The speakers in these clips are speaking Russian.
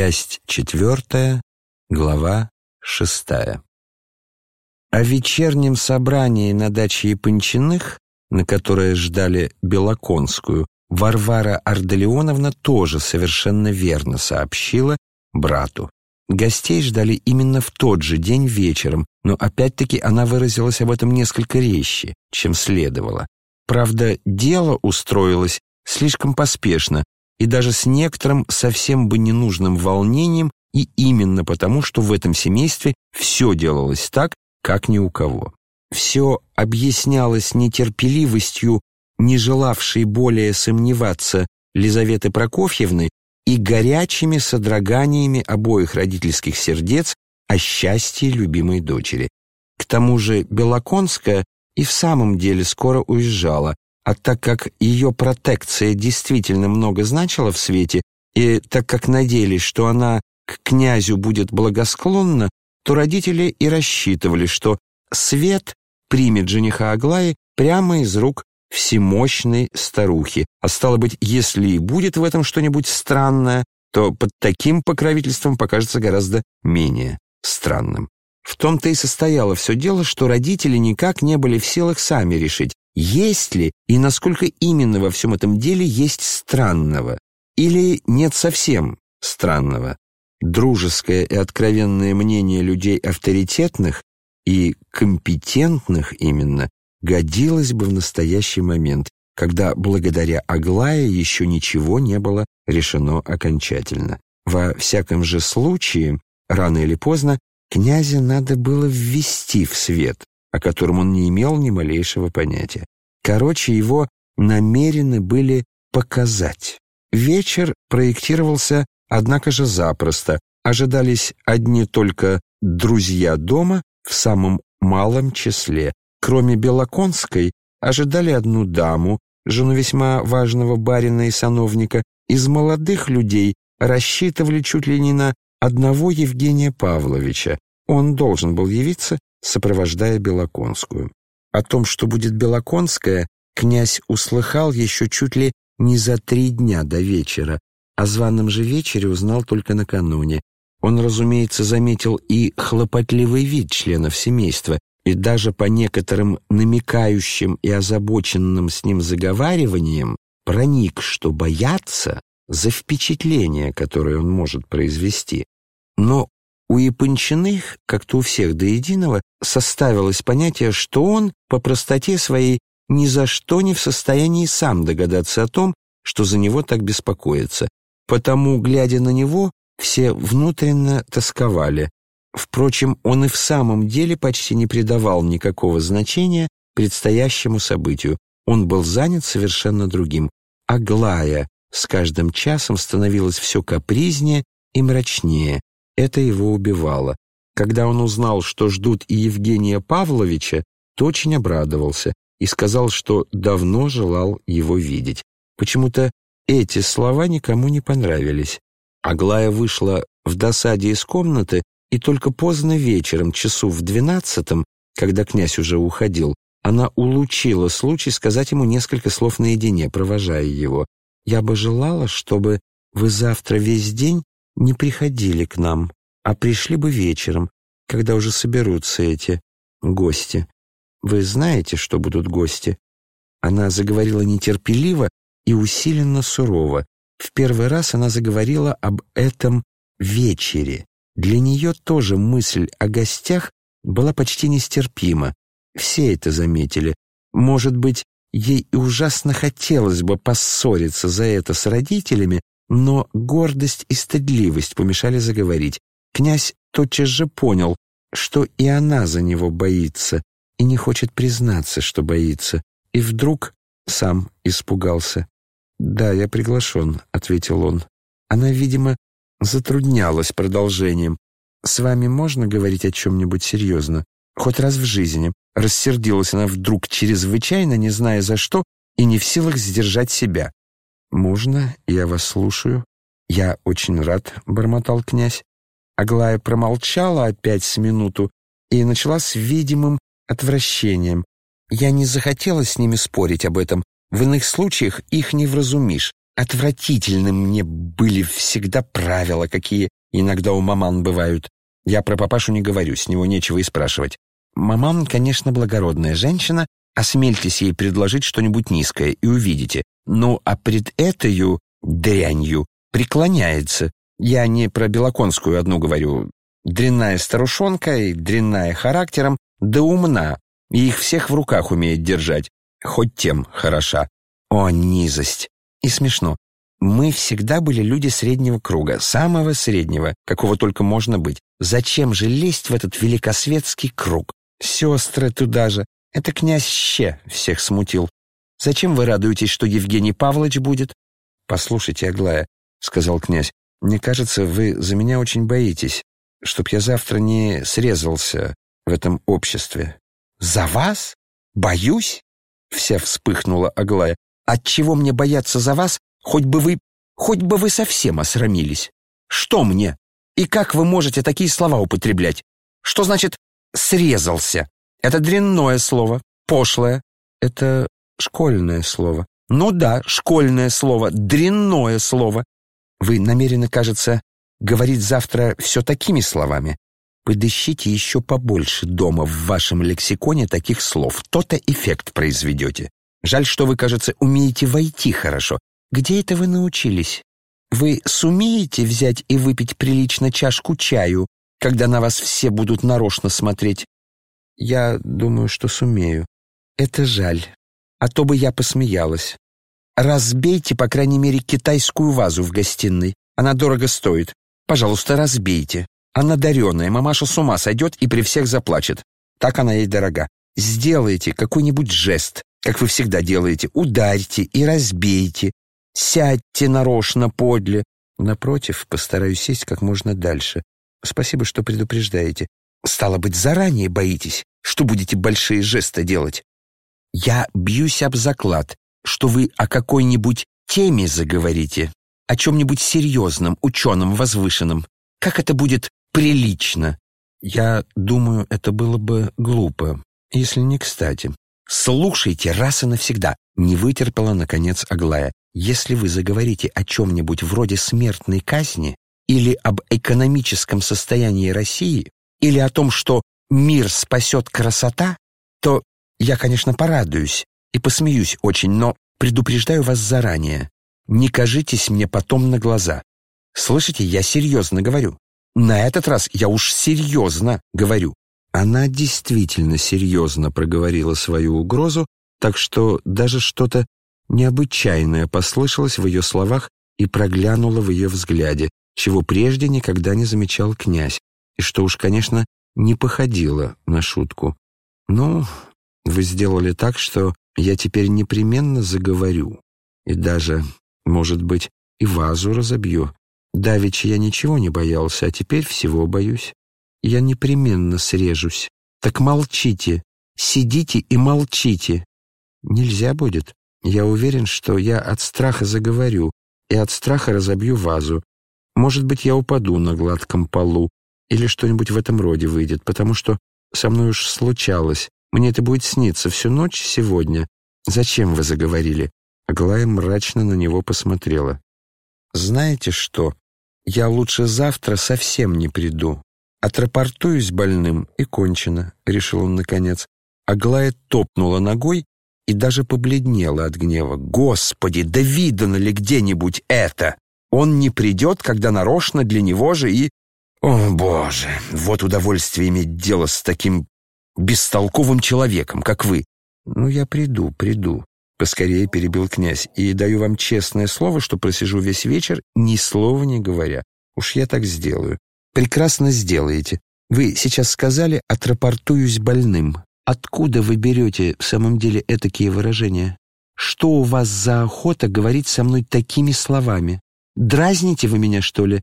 Часть четвертая, глава шестая. О вечернем собрании на даче Япончиных, на которое ждали Белоконскую, Варвара Арделеоновна тоже совершенно верно сообщила брату. Гостей ждали именно в тот же день вечером, но опять-таки она выразилась об этом несколько резче, чем следовало. Правда, дело устроилось слишком поспешно и даже с некоторым совсем бы ненужным волнением, и именно потому, что в этом семействе все делалось так, как ни у кого. Все объяснялось нетерпеливостью, не желавшей более сомневаться Лизаветы Прокофьевны и горячими содроганиями обоих родительских сердец о счастье любимой дочери. К тому же Белоконская и в самом деле скоро уезжала, а так как ее протекция действительно много значила в свете, и так как надеялись, что она к князю будет благосклонна, то родители и рассчитывали, что свет примет жениха Аглаи прямо из рук всемощной старухи. А стало быть, если и будет в этом что-нибудь странное, то под таким покровительством покажется гораздо менее странным. В том-то и состояло все дело, что родители никак не были в силах сами решить, есть ли и насколько именно во всем этом деле есть странного, или нет совсем странного. Дружеское и откровенное мнение людей авторитетных и компетентных именно годилось бы в настоящий момент, когда благодаря Аглае еще ничего не было решено окончательно. Во всяком же случае, рано или поздно, князя надо было ввести в свет, о котором он не имел ни малейшего понятия. Короче, его намерены были показать. Вечер проектировался, однако же, запросто. Ожидались одни только друзья дома в самом малом числе, Кроме Белоконской, ожидали одну даму, жену весьма важного барина и сановника. Из молодых людей рассчитывали чуть ли не на одного Евгения Павловича. Он должен был явиться, сопровождая Белоконскую. О том, что будет Белоконская, князь услыхал еще чуть ли не за три дня до вечера. О званом же вечере узнал только накануне. Он, разумеется, заметил и хлопотливый вид членов семейства, и даже по некоторым намекающим и озабоченным с ним заговариваниям проник, что боятся за впечатление, которое он может произвести. Но у Япончиных, как-то у всех до единого, составилось понятие, что он по простоте своей ни за что не в состоянии сам догадаться о том, что за него так беспокоится. Потому, глядя на него, все внутренно тосковали, Впрочем, он и в самом деле почти не придавал никакого значения предстоящему событию. Он был занят совершенно другим. Аглая с каждым часом становилась все капризнее и мрачнее. Это его убивало. Когда он узнал, что ждут и Евгения Павловича, то очень обрадовался и сказал, что давно желал его видеть. Почему-то эти слова никому не понравились. Аглая вышла в досаде из комнаты и только поздно вечером, часу в двенадцатом, когда князь уже уходил, она улучила случай сказать ему несколько слов наедине, провожая его. «Я бы желала, чтобы вы завтра весь день не приходили к нам, а пришли бы вечером, когда уже соберутся эти гости. Вы знаете, что будут гости?» Она заговорила нетерпеливо и усиленно сурово. В первый раз она заговорила об этом вечере, для нее тоже мысль о гостях была почти нестерпима. Все это заметили. Может быть, ей и ужасно хотелось бы поссориться за это с родителями, но гордость и стыдливость помешали заговорить. Князь тотчас же понял, что и она за него боится и не хочет признаться, что боится, и вдруг сам испугался. «Да, я приглашен», — ответил он. Она, видимо, затруднялась продолжением. «С вами можно говорить о чем-нибудь серьезно? Хоть раз в жизни?» Рассердилась она вдруг чрезвычайно, не зная за что, и не в силах сдержать себя. «Можно, я вас слушаю». «Я очень рад», — бормотал князь. Аглая промолчала опять с минуту и начала с видимым отвращением. «Я не захотела с ними спорить об этом. В иных случаях их не вразумишь. Отвратительны мне были всегда правила, какие иногда у маман бывают. Я про папашу не говорю, с него нечего и спрашивать. Маман, конечно, благородная женщина, осмельтесь ей предложить что-нибудь низкое и увидите. Ну, а пред этою дрянью преклоняется. Я не про Белоконскую одну говорю. Дрянная старушонка и дрянная характером, да умна, и их всех в руках умеет держать. Хоть тем хороша. О, низость! И смешно. Мы всегда были люди среднего круга, самого среднего, какого только можно быть. Зачем же лезть в этот великосветский круг? Сестры туда же. Это князь Ще всех смутил. Зачем вы радуетесь, что Евгений Павлович будет? Послушайте, Аглая, — сказал князь, — мне кажется, вы за меня очень боитесь, чтоб я завтра не срезался в этом обществе. За вас? Боюсь? Вся вспыхнула Аглая. Отчего мне бояться за вас, хоть бы вы, хоть бы вы совсем осрамились? Что мне? И как вы можете такие слова употреблять? Что значит «срезался»? Это дрянное слово, пошлое. Это школьное слово. Ну да, школьное слово, дрянное слово. Вы намерены, кажется, говорить завтра все такими словами. Подыщите еще побольше дома в вашем лексиконе таких слов. То-то эффект произведете. Жаль, что вы, кажется, умеете войти хорошо. Где это вы научились? Вы сумеете взять и выпить прилично чашку чаю, когда на вас все будут нарочно смотреть? Я думаю, что сумею. Это жаль. А то бы я посмеялась. Разбейте, по крайней мере, китайскую вазу в гостиной. Она дорого стоит. Пожалуйста, разбейте. Она дареная, мамаша с ума сойдет и при всех заплачет. Так она ей дорога. Сделайте какой-нибудь жест, как вы всегда делаете. Ударьте и разбейте. Сядьте нарочно подле. Напротив, постараюсь сесть как можно дальше. Спасибо, что предупреждаете. Стало быть, заранее боитесь, что будете большие жесты делать. Я бьюсь об заклад, что вы о какой-нибудь теме заговорите, о чем-нибудь серьезном, ученом, возвышенном. Как это будет прилично? Я думаю, это было бы глупо, если не кстати. Слушайте раз и навсегда, не вытерпела, наконец, Аглая. Если вы заговорите о чем-нибудь вроде смертной казни или об экономическом состоянии России, или о том, что мир спасет красота, то я, конечно, порадуюсь и посмеюсь очень, но предупреждаю вас заранее. Не кажитесь мне потом на глаза. Слышите, я серьезно говорю. На этот раз я уж серьезно говорю. Она действительно серьезно проговорила свою угрозу, так что даже что-то необычайное послышалось в ее словах и проглянуло в ее взгляде, чего прежде никогда не замечал князь, и что уж, конечно, не походило на шутку. «Ну, вы сделали так, что я теперь непременно заговорю, и даже, может быть, и вазу разобью. Давеча я ничего не боялся, а теперь всего боюсь. Я непременно срежусь. Так молчите, сидите и молчите. Нельзя будет. Я уверен, что я от страха заговорю и от страха разобью вазу. Может быть, я упаду на гладком полу или что-нибудь в этом роде выйдет, потому что со мной уж случалось. Мне это будет сниться всю ночь сегодня. Зачем вы заговорили?» Аглая мрачно на него посмотрела. «Знаете что? Я лучше завтра совсем не приду. Отрапортуюсь больным и кончено», — решил он наконец. Аглая топнула ногой и даже побледнела от гнева. «Господи, да видано ли где-нибудь это? Он не придет, когда нарочно для него же и...» «О, Боже, вот удовольствие иметь дело с таким бестолковым человеком, как вы». «Ну, я приду, приду», — поскорее перебил князь, «и даю вам честное слово, что просижу весь вечер, ни слова не говоря. Уж я так сделаю. Прекрасно сделаете. Вы сейчас сказали «отрапортуюсь больным». Откуда вы берете в самом деле этакие выражения? Что у вас за охота говорить со мной такими словами? Дразните вы меня, что ли?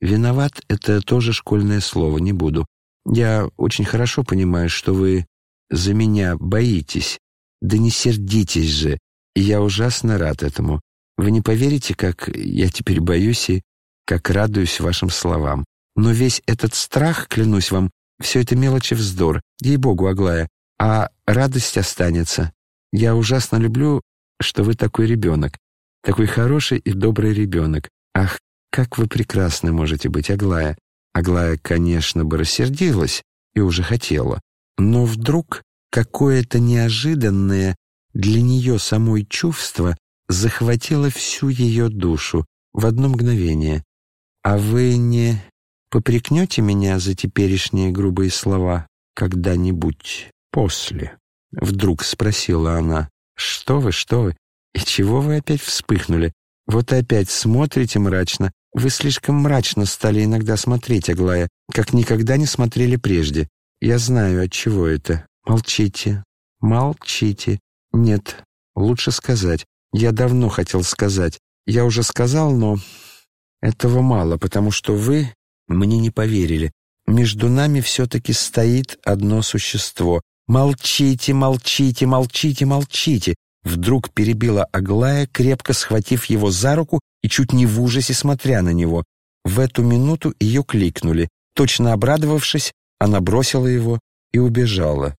Виноват — это тоже школьное слово, не буду. Я очень хорошо понимаю, что вы за меня боитесь. Да не сердитесь же, и я ужасно рад этому. Вы не поверите, как я теперь боюсь и как радуюсь вашим словам. Но весь этот страх, клянусь вам, все это мелочи вздор. Ей-богу, Аглая, а радость останется. Я ужасно люблю, что вы такой ребенок. Такой хороший и добрый ребенок. Ах, как вы прекрасны можете быть, Аглая. Аглая, конечно, бы рассердилась и уже хотела. Но вдруг какое-то неожиданное для нее самой чувство захватило всю ее душу в одно мгновение. «А вы не попрекнете меня за теперешние грубые слова когда-нибудь после?» Вдруг спросила она. «Что вы, что вы? И чего вы опять вспыхнули? Вот опять смотрите мрачно. Вы слишком мрачно стали иногда смотреть, Аглая, как никогда не смотрели прежде. Я знаю, от чего это. Молчите, молчите. Нет, лучше сказать. Я давно хотел сказать. Я уже сказал, но этого мало, потому что вы мне не поверили. Между нами все-таки стоит одно существо. Молчите, молчите, молчите, молчите. Вдруг перебила Аглая, крепко схватив его за руку и чуть не в ужасе смотря на него. В эту минуту ее кликнули. Точно обрадовавшись, она бросила его и убежала.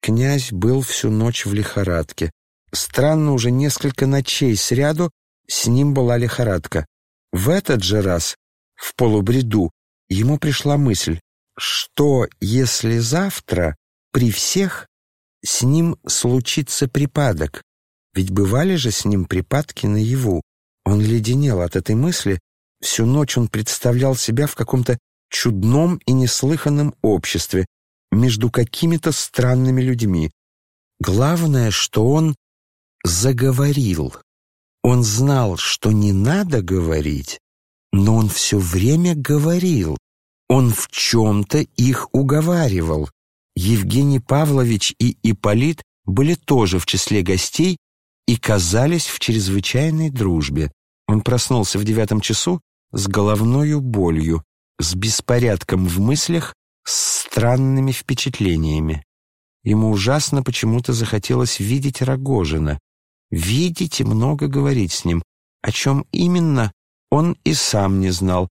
Князь был всю ночь в лихорадке. Странно, уже несколько ночей сряду с ним была лихорадка. В этот же раз, в полубреду, ему пришла мысль, что если завтра при всех с ним случится припадок? Ведь бывали же с ним припадки наяву. Он леденел от этой мысли. Всю ночь он представлял себя в каком-то чудном и неслыханном обществе, между какими-то странными людьми. Главное, что он заговорил. Он знал, что не надо говорить, но он все время говорил. Он в чем-то их уговаривал. Евгений Павлович и Ипполит были тоже в числе гостей и казались в чрезвычайной дружбе. Он проснулся в девятом часу с головною болью, с беспорядком в мыслях, с странными впечатлениями. Ему ужасно почему-то захотелось видеть Рогожина, видеть и много говорить с ним. О чем именно, он и сам не знал,